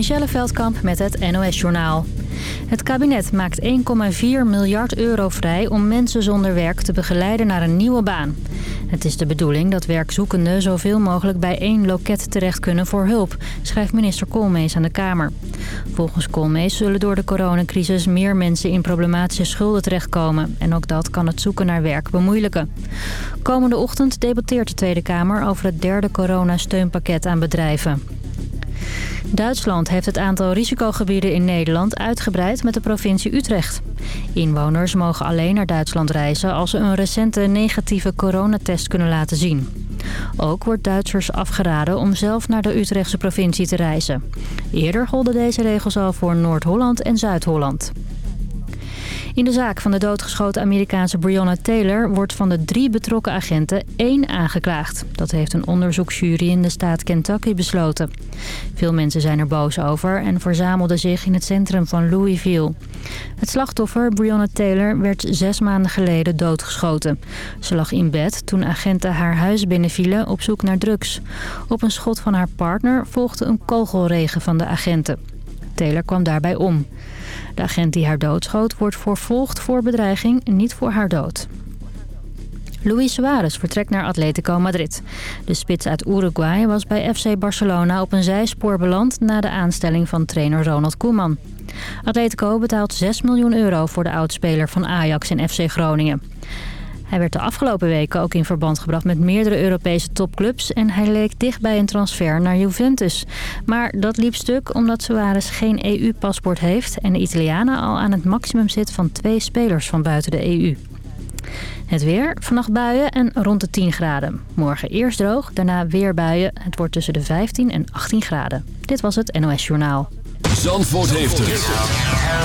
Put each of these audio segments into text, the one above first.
Michelle Veldkamp met het NOS-journaal. Het kabinet maakt 1,4 miljard euro vrij om mensen zonder werk te begeleiden naar een nieuwe baan. Het is de bedoeling dat werkzoekenden zoveel mogelijk bij één loket terecht kunnen voor hulp, schrijft minister Koolmees aan de Kamer. Volgens Koolmees zullen door de coronacrisis meer mensen in problematische schulden terechtkomen. En ook dat kan het zoeken naar werk bemoeilijken. Komende ochtend debatteert de Tweede Kamer over het derde coronasteunpakket aan bedrijven. Duitsland heeft het aantal risicogebieden in Nederland uitgebreid met de provincie Utrecht. Inwoners mogen alleen naar Duitsland reizen als ze een recente negatieve coronatest kunnen laten zien. Ook wordt Duitsers afgeraden om zelf naar de Utrechtse provincie te reizen. Eerder golden deze regels al voor Noord-Holland en Zuid-Holland. In de zaak van de doodgeschoten Amerikaanse Breonna Taylor wordt van de drie betrokken agenten één aangeklaagd. Dat heeft een onderzoeksjury in de staat Kentucky besloten. Veel mensen zijn er boos over en verzamelden zich in het centrum van Louisville. Het slachtoffer, Breonna Taylor, werd zes maanden geleden doodgeschoten. Ze lag in bed toen agenten haar huis binnenvielen op zoek naar drugs. Op een schot van haar partner volgde een kogelregen van de agenten. Taylor kwam daarbij om. De agent die haar doodschoot wordt vervolgd voor bedreiging, niet voor haar dood. Luis Suarez vertrekt naar Atletico Madrid. De spits uit Uruguay was bij FC Barcelona op een zijspoor beland... na de aanstelling van trainer Ronald Koeman. Atletico betaalt 6 miljoen euro voor de oudspeler van Ajax en FC Groningen. Hij werd de afgelopen weken ook in verband gebracht met meerdere Europese topclubs... en hij leek dicht bij een transfer naar Juventus. Maar dat liep stuk omdat Suarez geen EU-paspoort heeft... en de Italianen al aan het maximum zit van twee spelers van buiten de EU. Het weer, vannacht buien en rond de 10 graden. Morgen eerst droog, daarna weer buien. Het wordt tussen de 15 en 18 graden. Dit was het NOS Journaal. Zandvoort heeft het.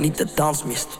Niet de dans mist.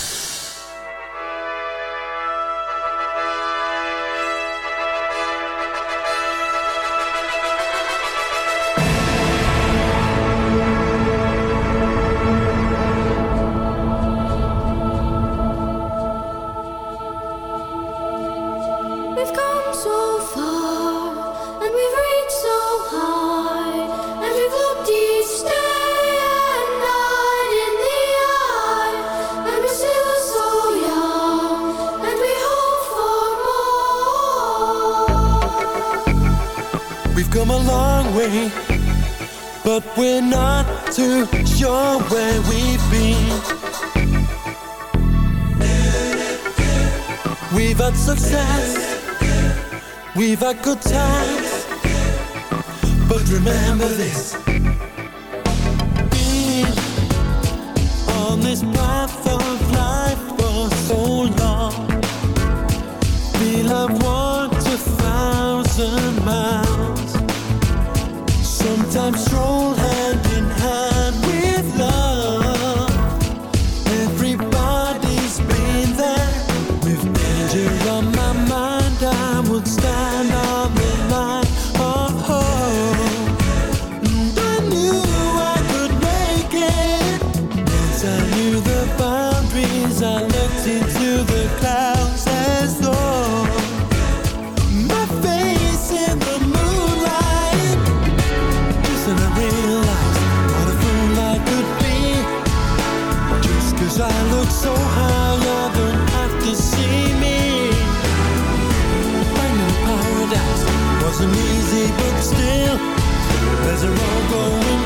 about good times, but remember this.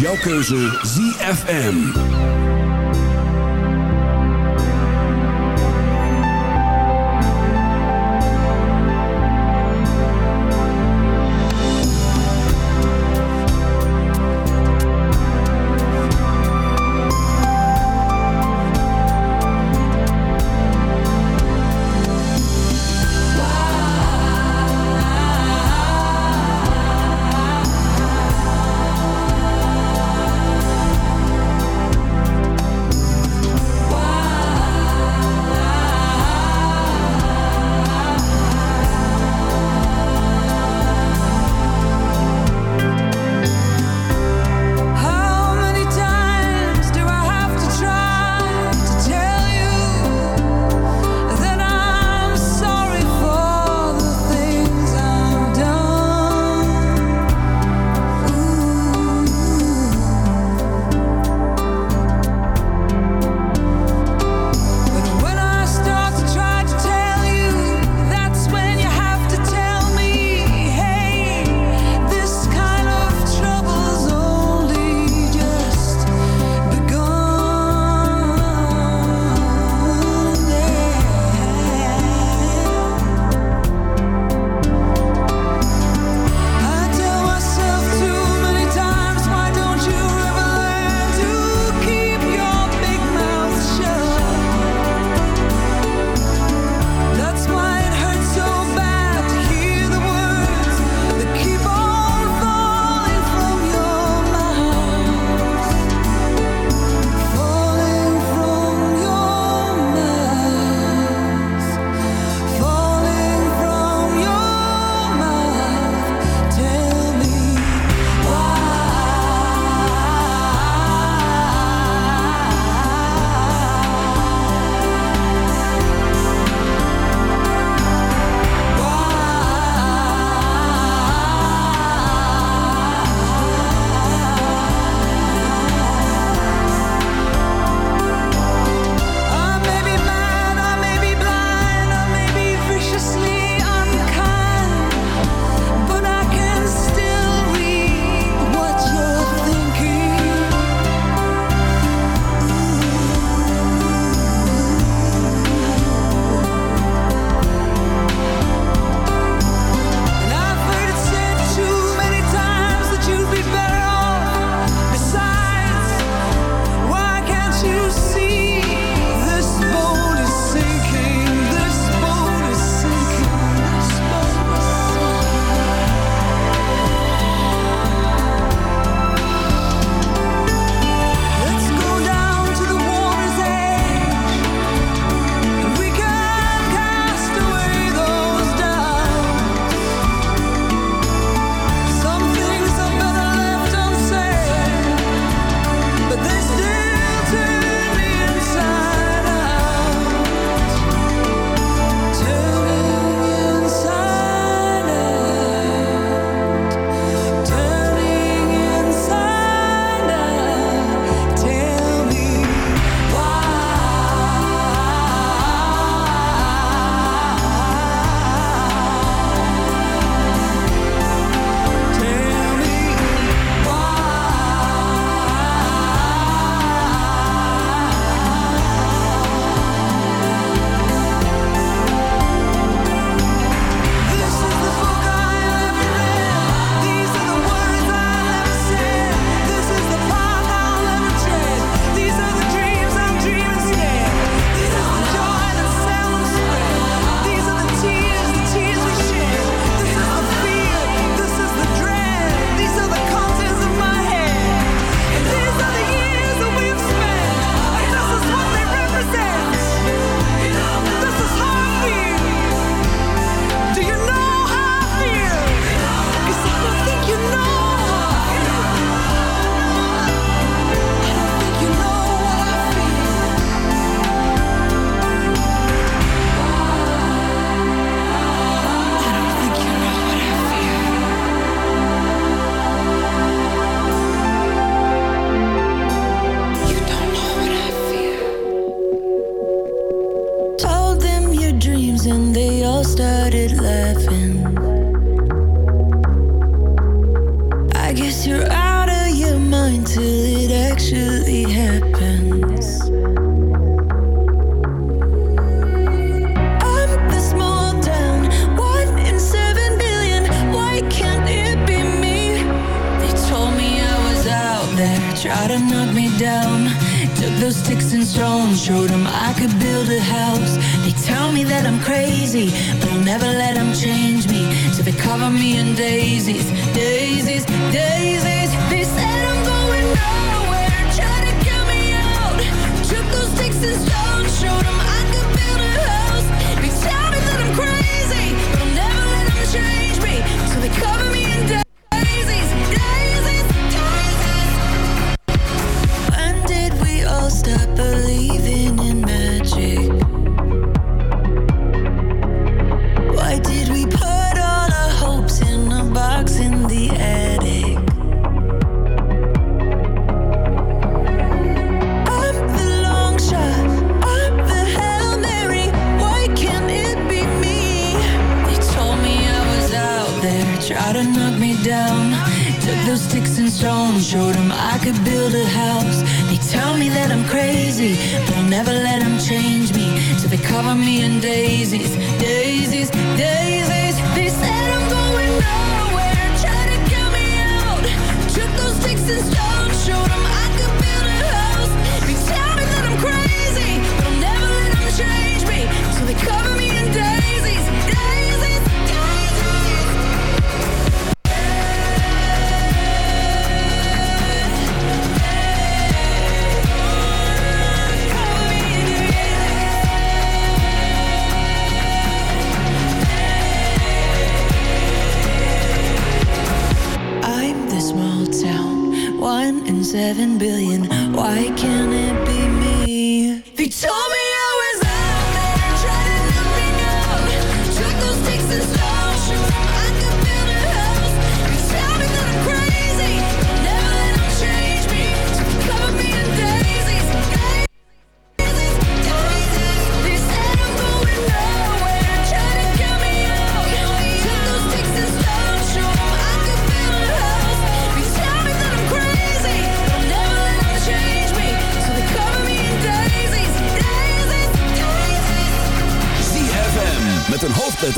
jouw keuze ZFM. down. Took those sticks and stones Showed them I could build a house. They tell me that I'm crazy But I'll never let them change me. So they cover me in daisies Daisies, daisies.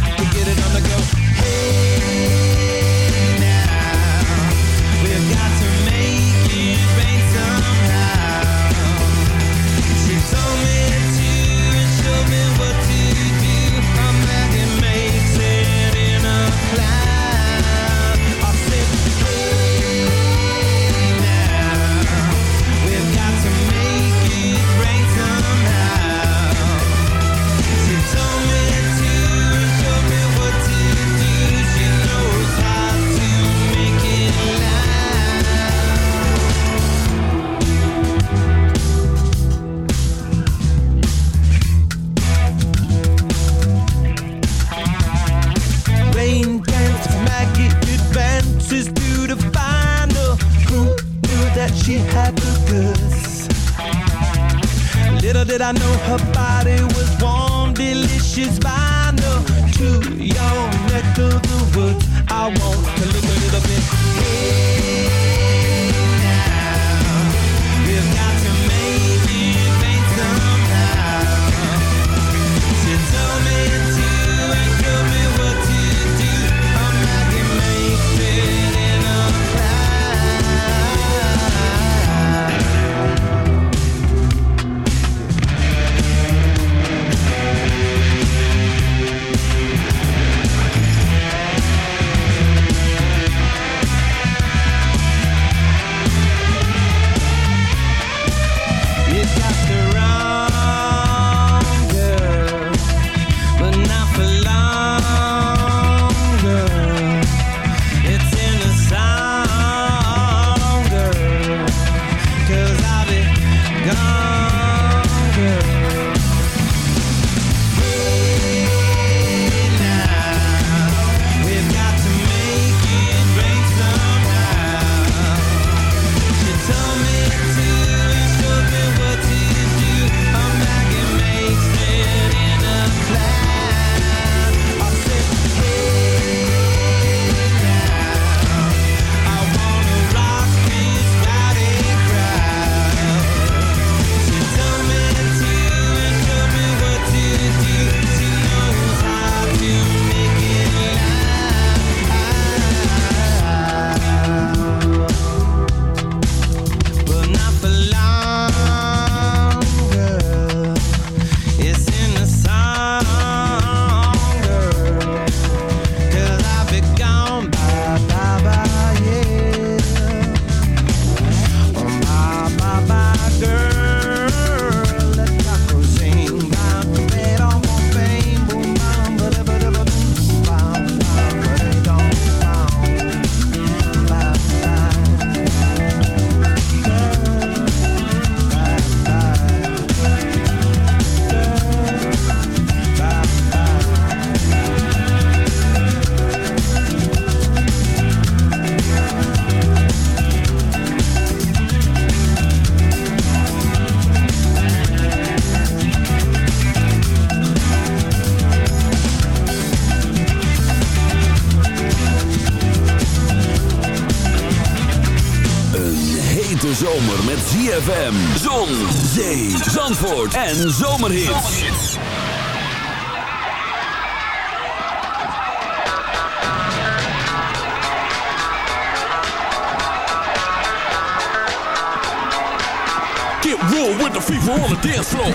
yeah. Cause I'll be gone, girl. ZFM, Zon, Zee, Zandvoort en Zomerhits. Get real with the people on the dance floor.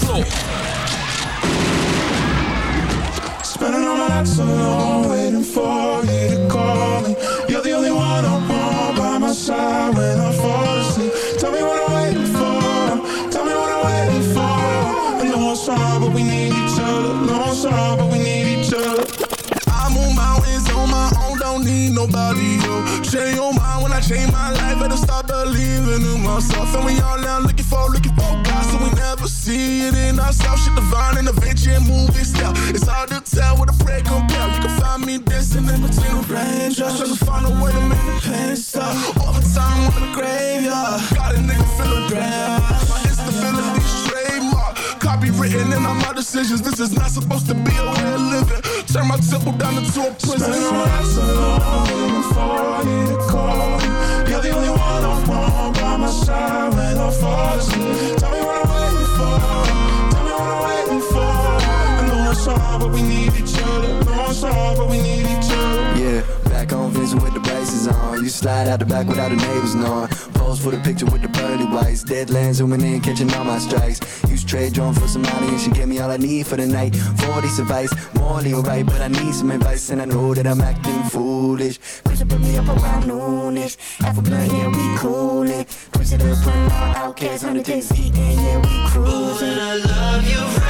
Floor. Spending all my nights alone, waiting for you to call me. You're the only one I want by my side when I fall asleep. Tell me what I'm waiting for. Tell me what I'm waiting for. I know it's hard, but we need each other. Know it's hard, but we need each other. I move mountains on my own, don't need nobody, yo. Change your mind when I change my life, better start believing in myself. And we all now looking for, looking never see it in ourselves. Shit divine and adventure and movie style. It's hard to tell what a prayer compare. You can find me dancing in between the raindrops, trying to find a way to make the pain stop. Overtime on the graveyard, got a nigga feeling grand. My instability trademark, copywritten in all my decisions. This is not supposed to be a way of living. Turn my temple down into a prison. All my nights alone, waiting for you to call. You're the only one I want by my side when I fall asleep. Tell me what I'm for. Tell me what I'm waiting for. I know it's hard, but we need each other. Know it's hard, but we need each other. Back on Vincent with the braces on. You slide out the back without the neighbors knowing. Pose for the picture with the pearly whites. Deadlands zooming in, catching all my strikes. Use trade drone for some money and she gave me all I need for the night. 40 advice, morally alright, but I need some advice and I know that I'm acting foolish. Push it, put me up around noonish. Half a blunt, yeah, we coolin'. Push it up, put all outcasts on the days yeah, we cruising. You right, I love you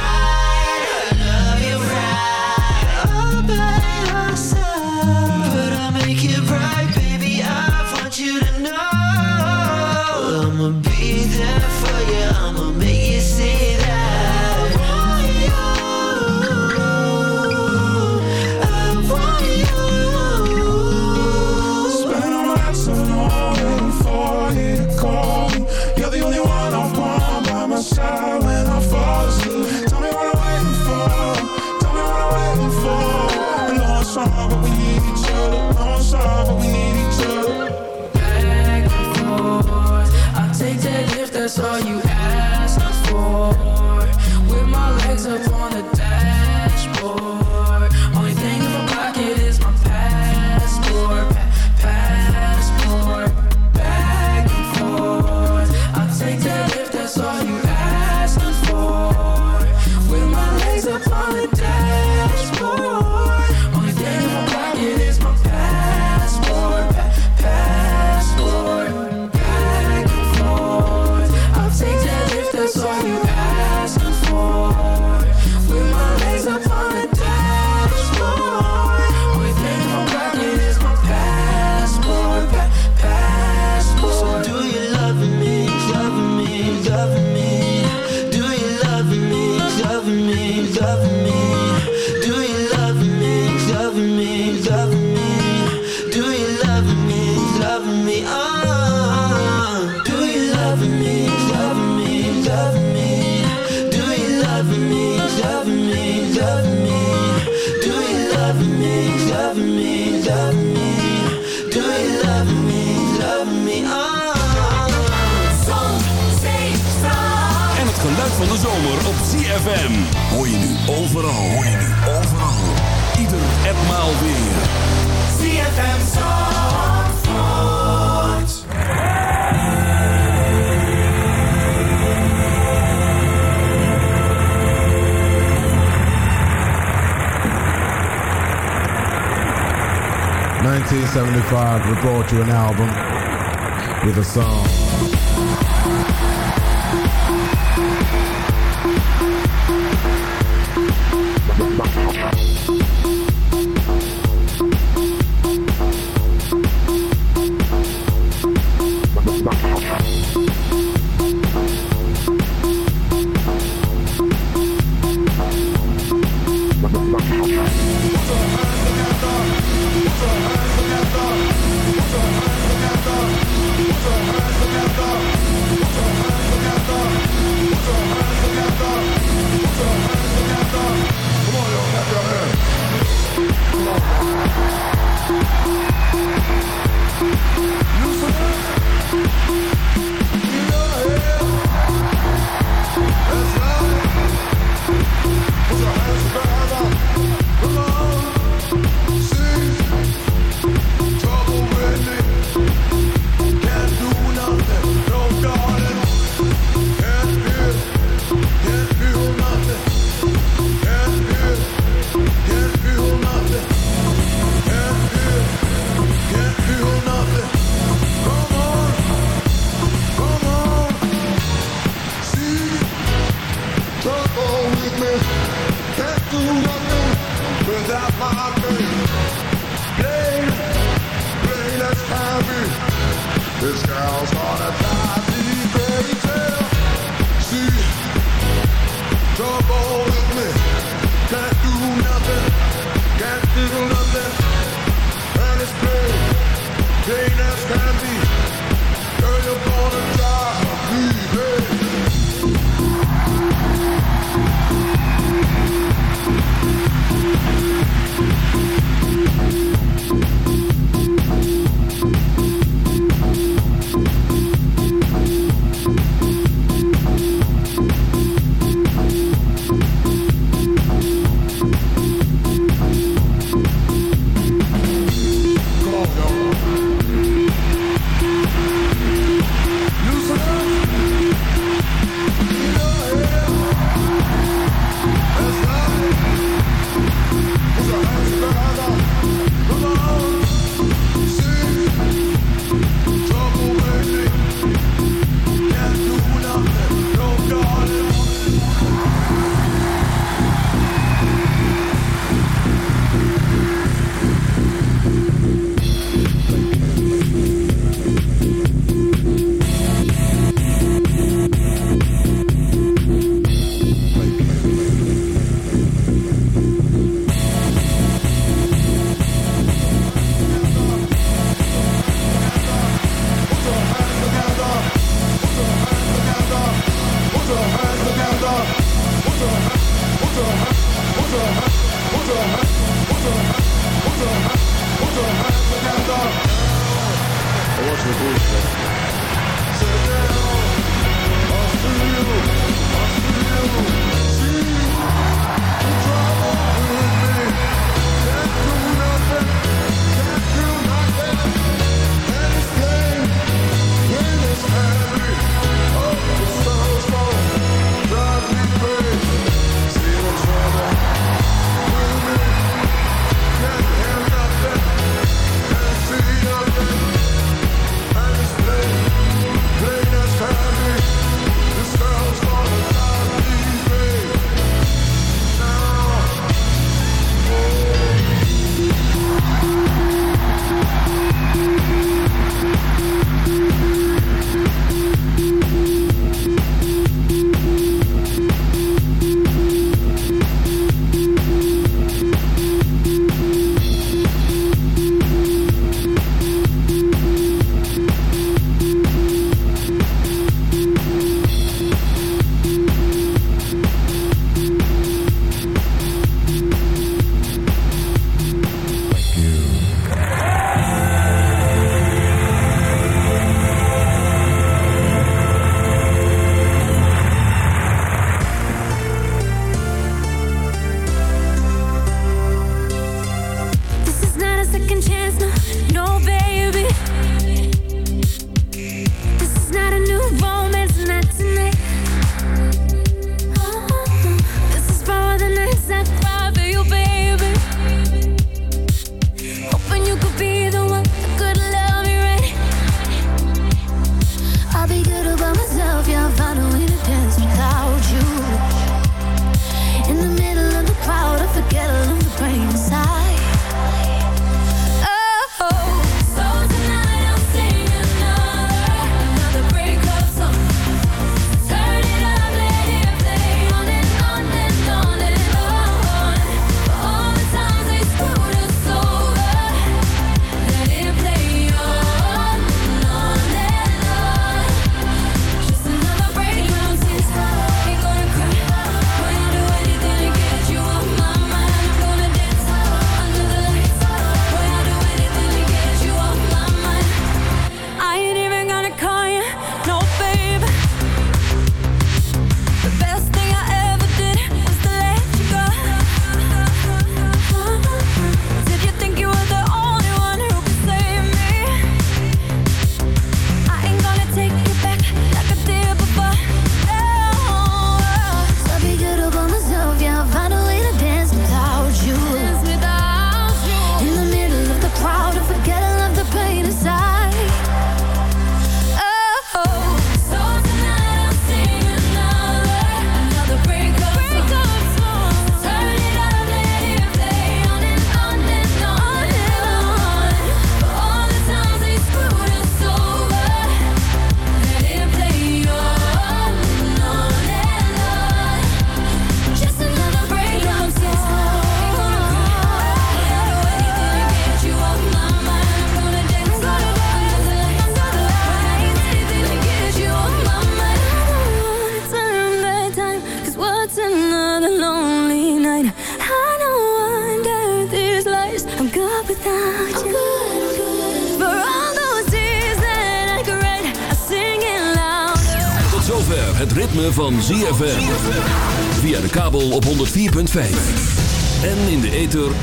1975 brought you an album with a song.